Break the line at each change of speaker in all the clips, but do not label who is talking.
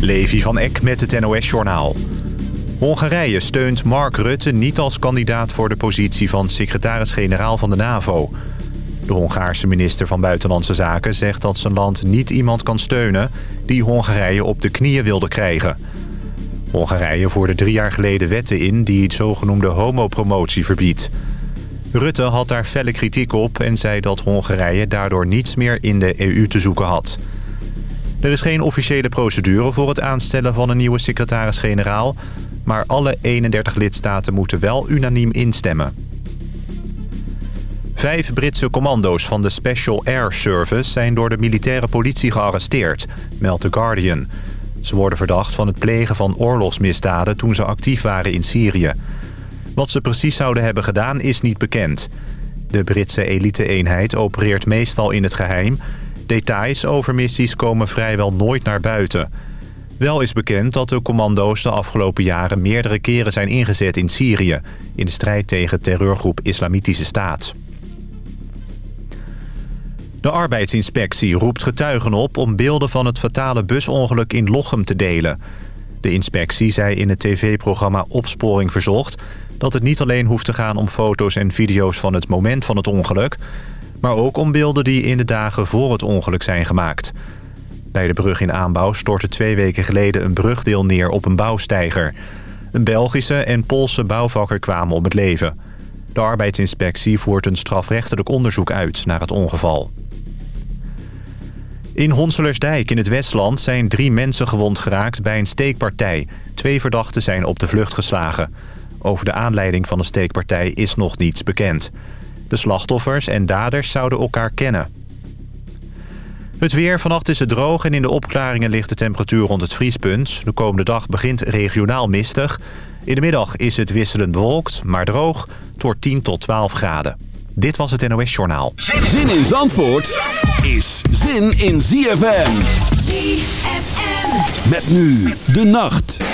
Levi van Eck met het NOS-journaal. Hongarije steunt Mark Rutte niet als kandidaat voor de positie van secretaris-generaal van de NAVO. De Hongaarse minister van Buitenlandse Zaken zegt dat zijn land niet iemand kan steunen... die Hongarije op de knieën wilde krijgen. Hongarije voerde drie jaar geleden wetten in die het zogenoemde homopromotie verbiedt. Rutte had daar felle kritiek op en zei dat Hongarije daardoor niets meer in de EU te zoeken had... Er is geen officiële procedure voor het aanstellen van een nieuwe secretaris-generaal... maar alle 31 lidstaten moeten wel unaniem instemmen. Vijf Britse commando's van de Special Air Service... zijn door de militaire politie gearresteerd, meldt The Guardian. Ze worden verdacht van het plegen van oorlogsmisdaden... toen ze actief waren in Syrië. Wat ze precies zouden hebben gedaan is niet bekend. De Britse elite-eenheid opereert meestal in het geheim... Details over missies komen vrijwel nooit naar buiten. Wel is bekend dat de commando's de afgelopen jaren meerdere keren zijn ingezet in Syrië... in de strijd tegen terreurgroep Islamitische Staat. De arbeidsinspectie roept getuigen op om beelden van het fatale busongeluk in Lochem te delen. De inspectie zei in het tv-programma Opsporing Verzocht... dat het niet alleen hoeft te gaan om foto's en video's van het moment van het ongeluk maar ook om beelden die in de dagen voor het ongeluk zijn gemaakt. Bij de brug in aanbouw stortte twee weken geleden een brugdeel neer op een bouwsteiger. Een Belgische en Poolse bouwvakker kwamen om het leven. De arbeidsinspectie voert een strafrechtelijk onderzoek uit naar het ongeval. In Honselersdijk in het Westland zijn drie mensen gewond geraakt bij een steekpartij. Twee verdachten zijn op de vlucht geslagen. Over de aanleiding van de steekpartij is nog niets bekend. De slachtoffers en daders zouden elkaar kennen. Het weer. Vannacht is het droog en in de opklaringen ligt de temperatuur rond het vriespunt. De komende dag begint regionaal mistig. In de middag is het wisselend bewolkt, maar droog. door 10 tot 12 graden. Dit was het NOS Journaal.
Zin in Zandvoort is zin in ZFM. ZFM. Met nu de nacht.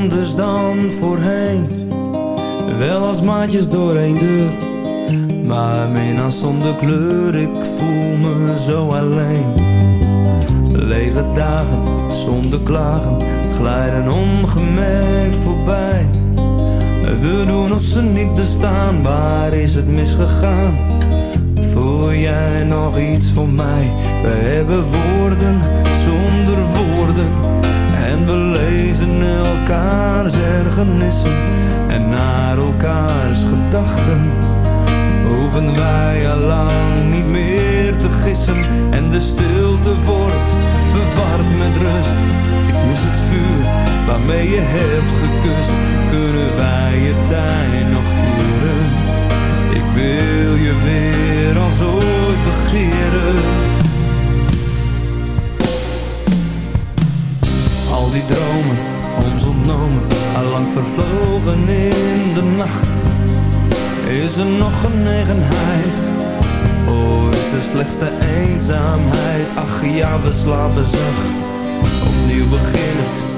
Anders dan voorheen. Wel als maatjes door waarmee je hebt gekust. Kunnen wij je tijd nog keren? Ik wil je weer als ooit begeren. Al die dromen, ons ontnomen, allang vervlogen in de nacht. Is er nog genegenheid? Oh, is er slechts de eenzaamheid? Ach ja, we slapen zacht. Opnieuw beginnen,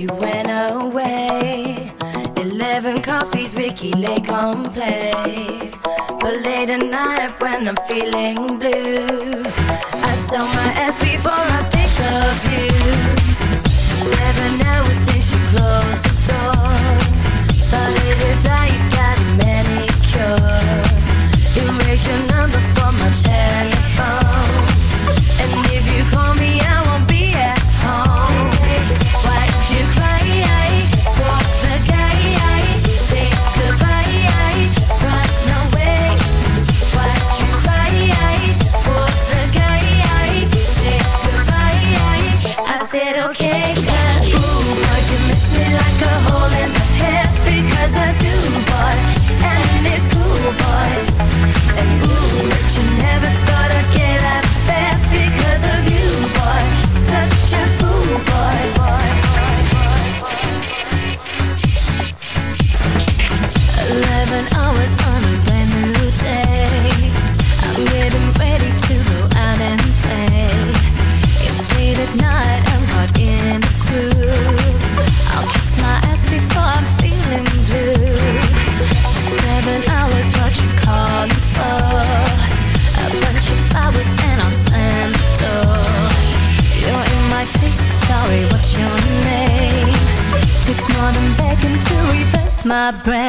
you went away. Eleven coffees, Ricky Lake on play. But late at night when I'm feeling blue, my
breath.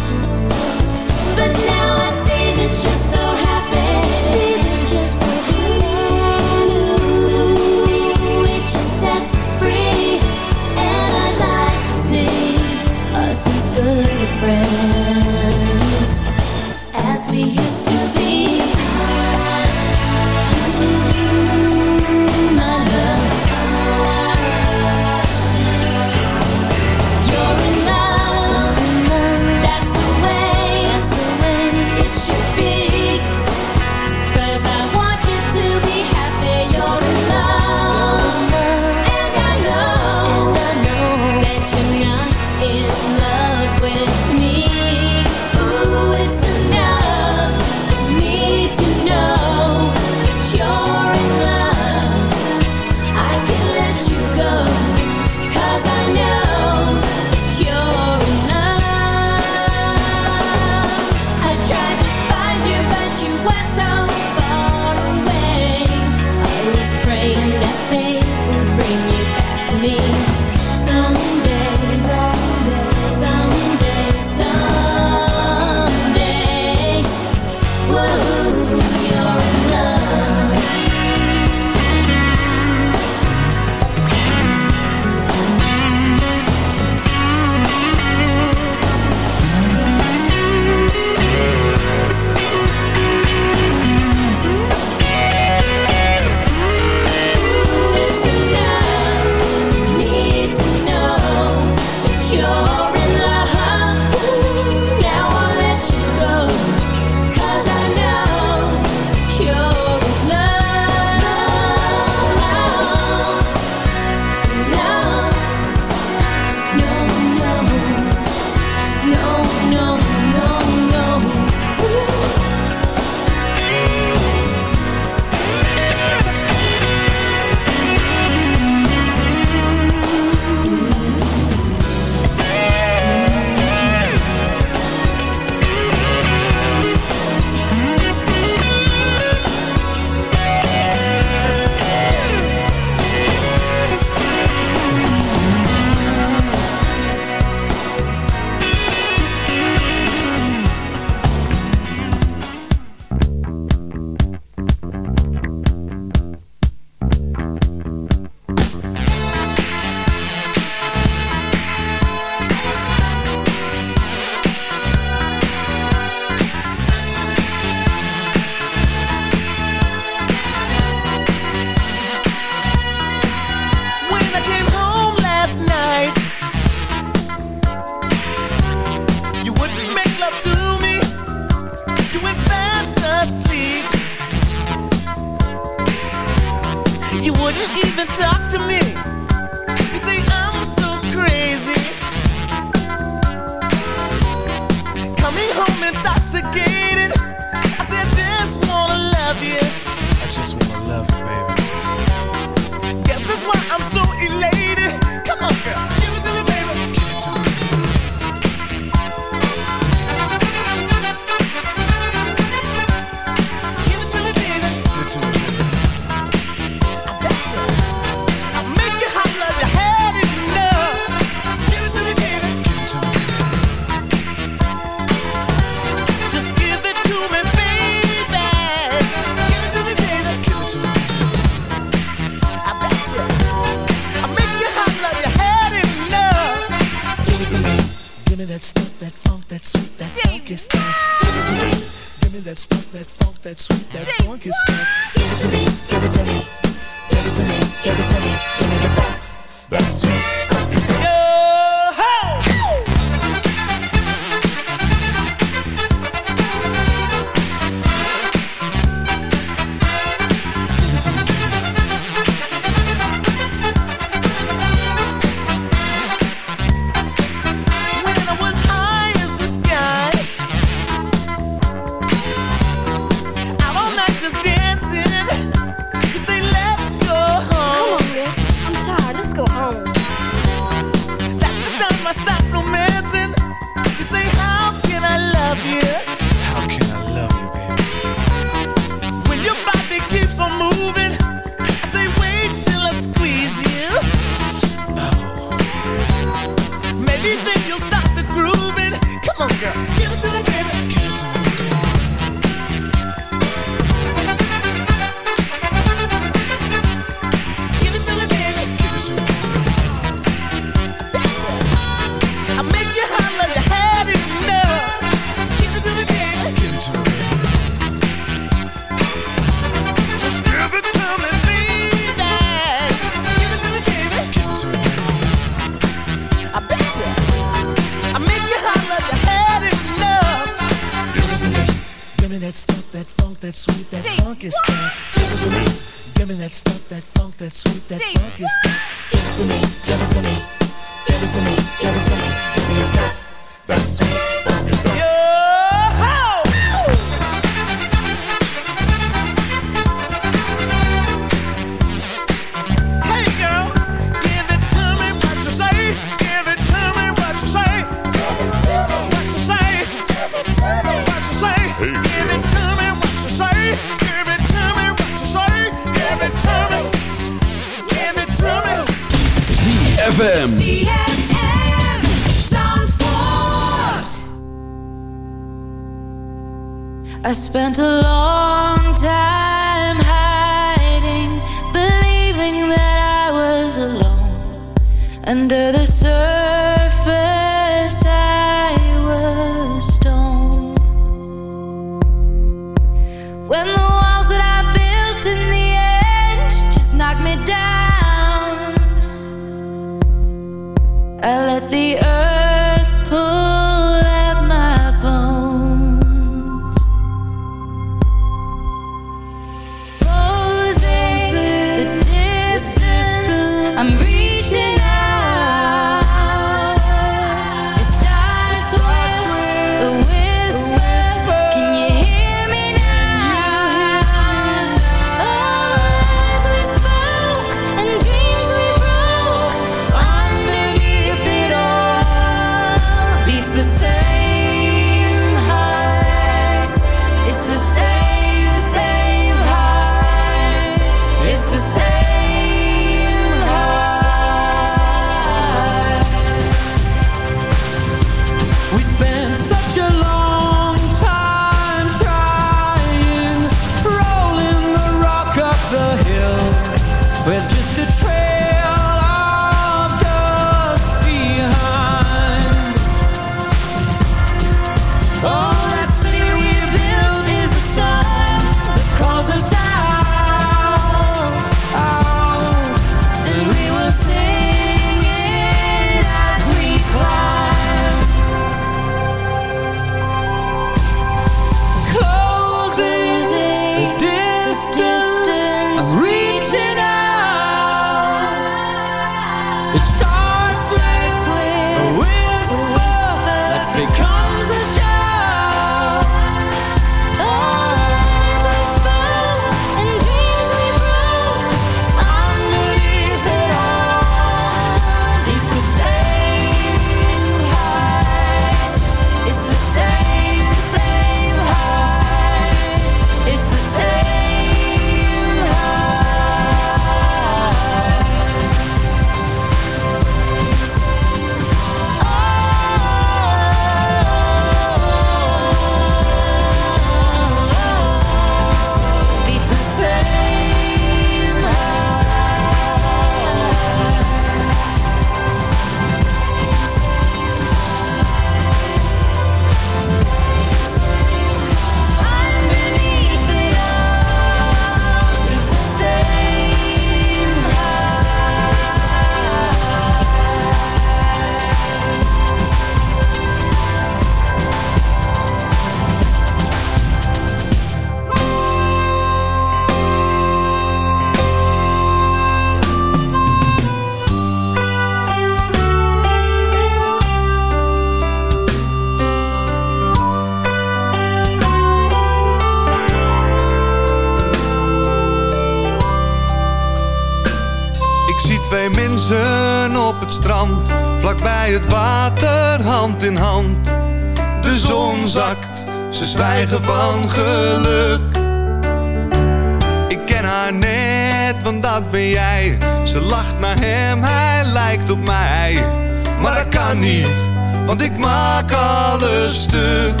stuk.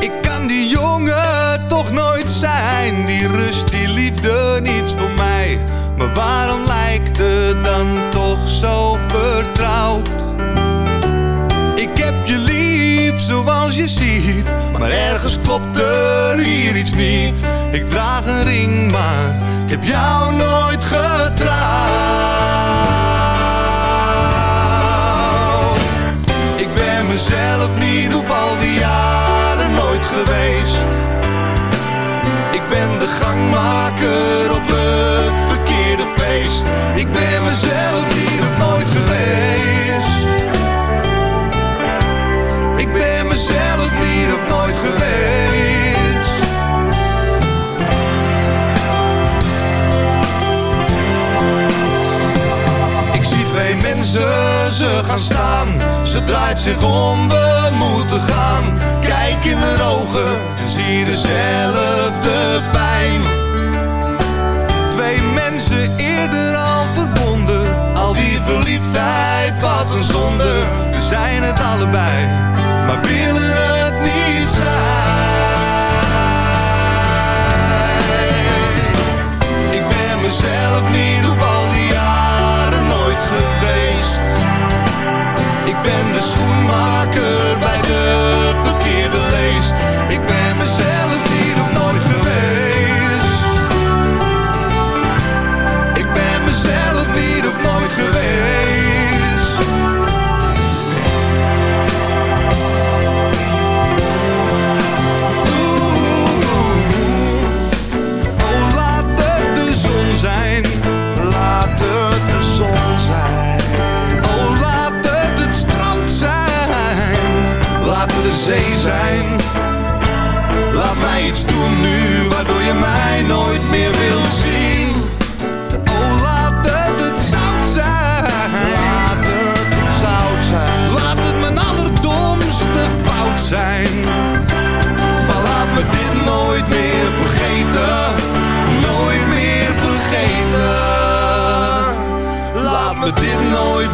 Ik kan die jongen toch nooit zijn, die rust, die liefde, niets voor mij. Maar waarom lijkt het dan toch zo vertrouwd? Ik heb je lief zoals je ziet, maar ergens klopt er hier iets niet. Ik draag een ring, maar ik heb jou nooit gezien. zich op.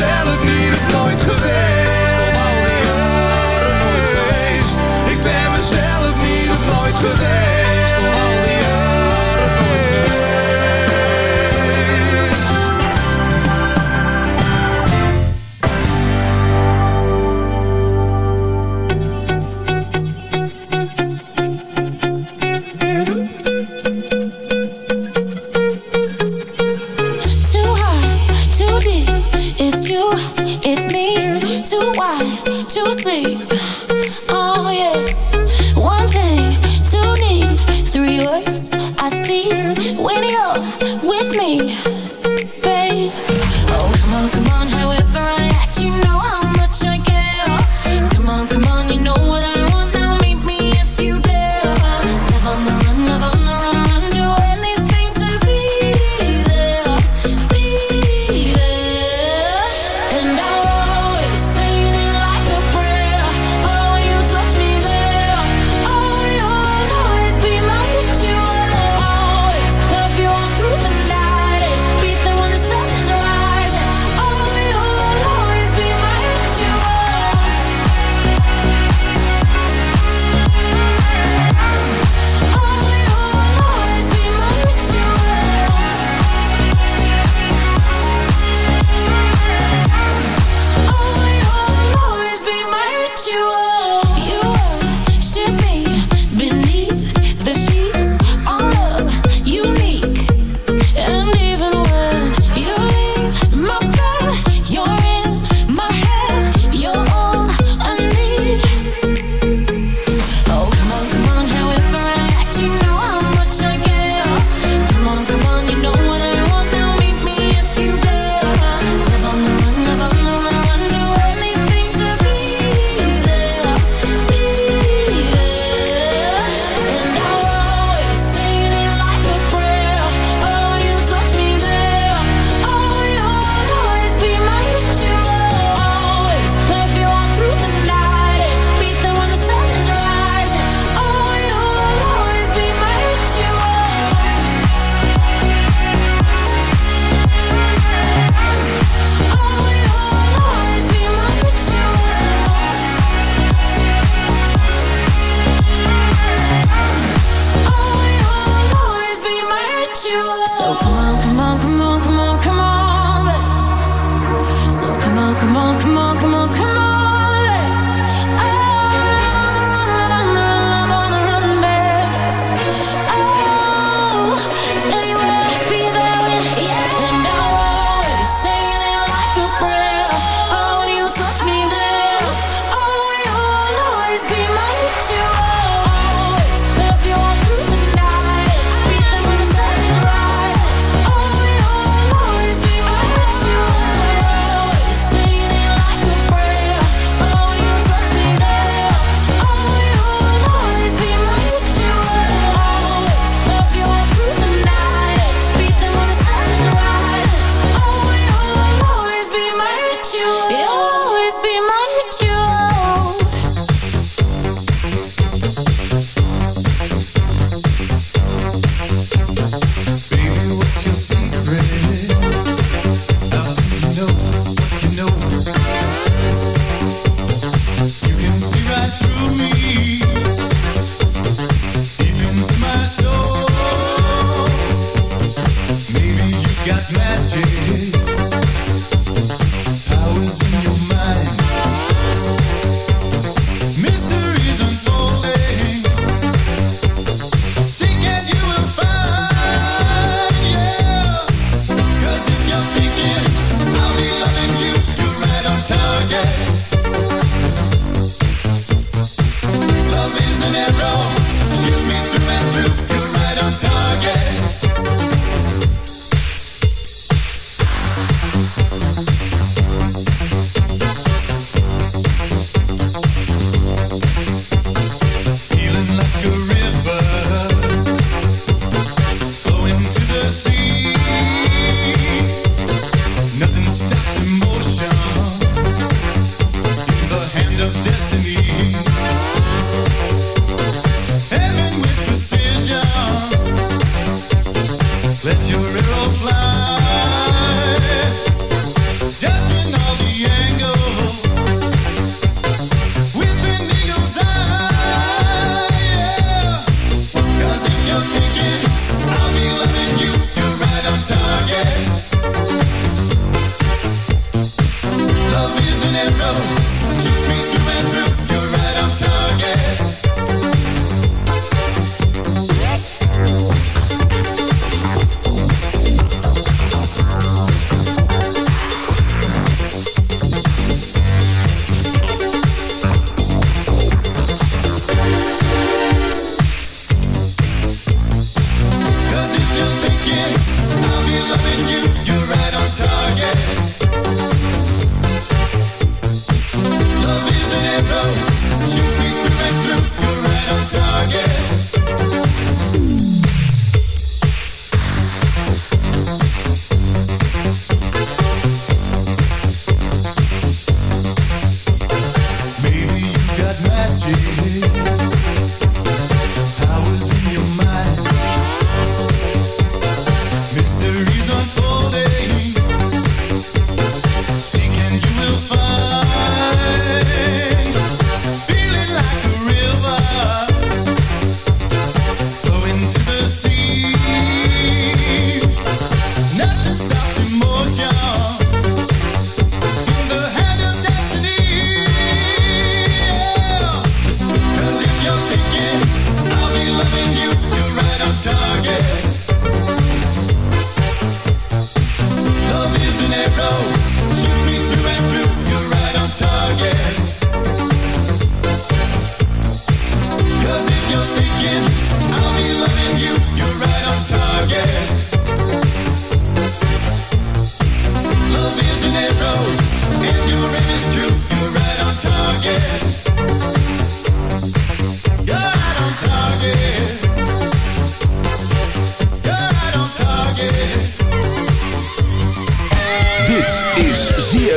zelf niet het nooit geweest. Al jaren nooit geweest. Ik ben mezelf niet op nooit geweest.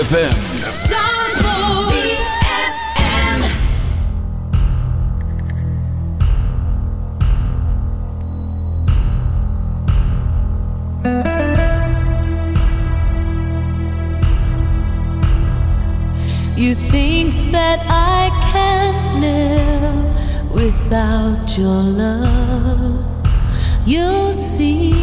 ZFM. You think that I can live
without your love? You'll see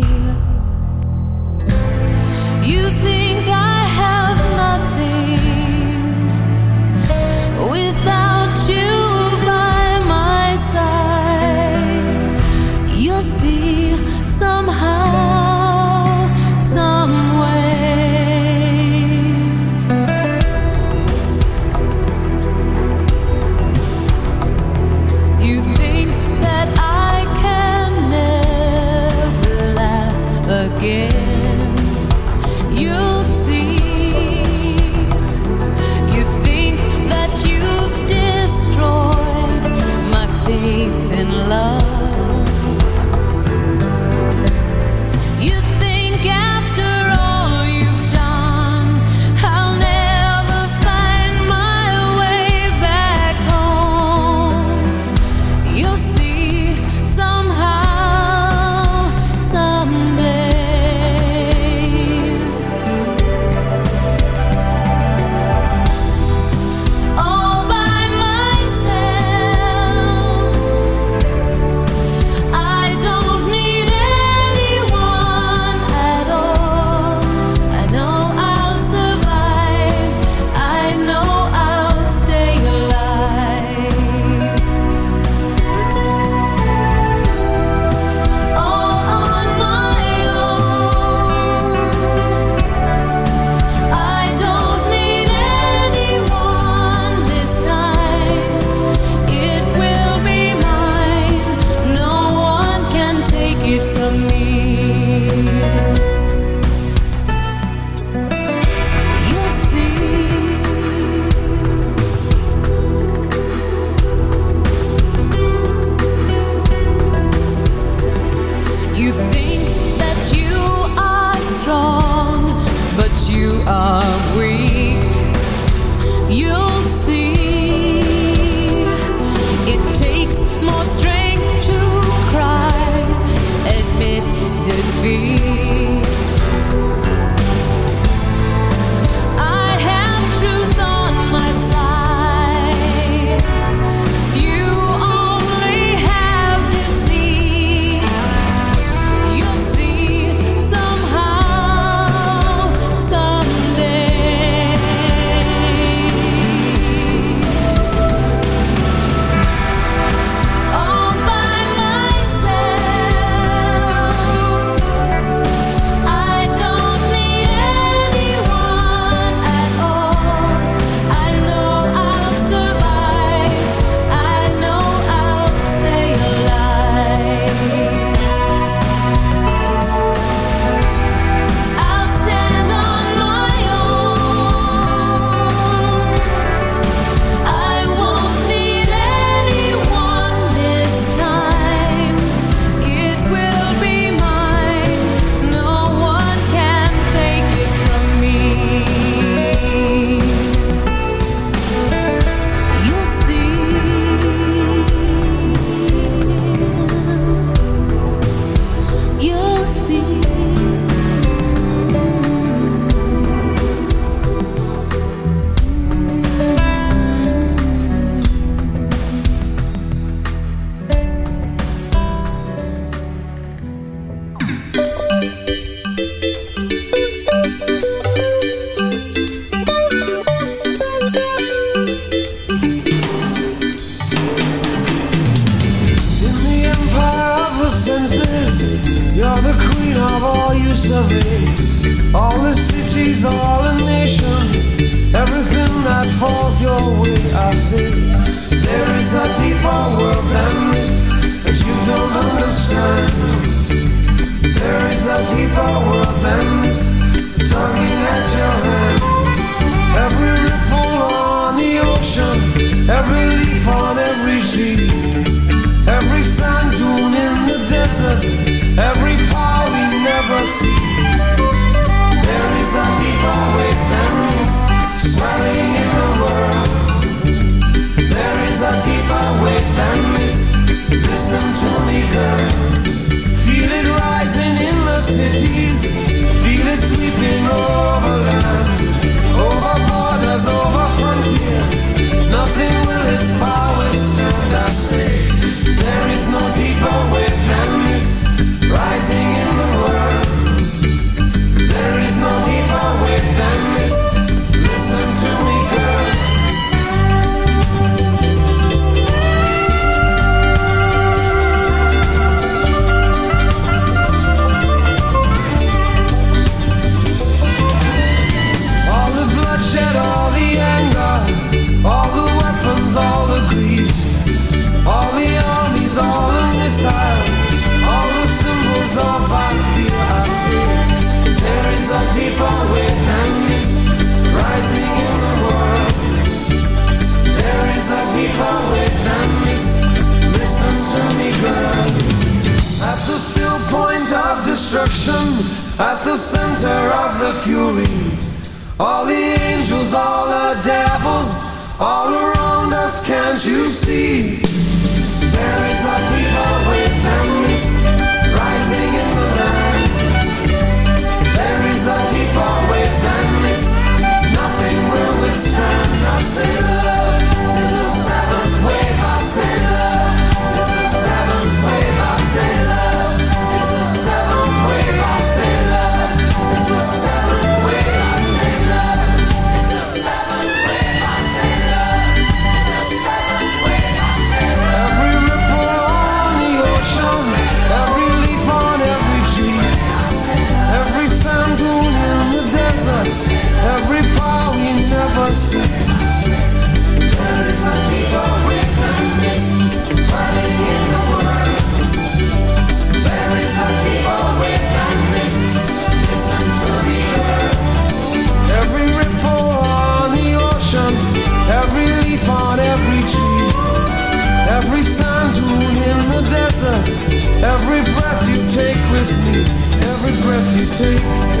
Take,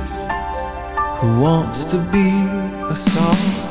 who wants to be a star.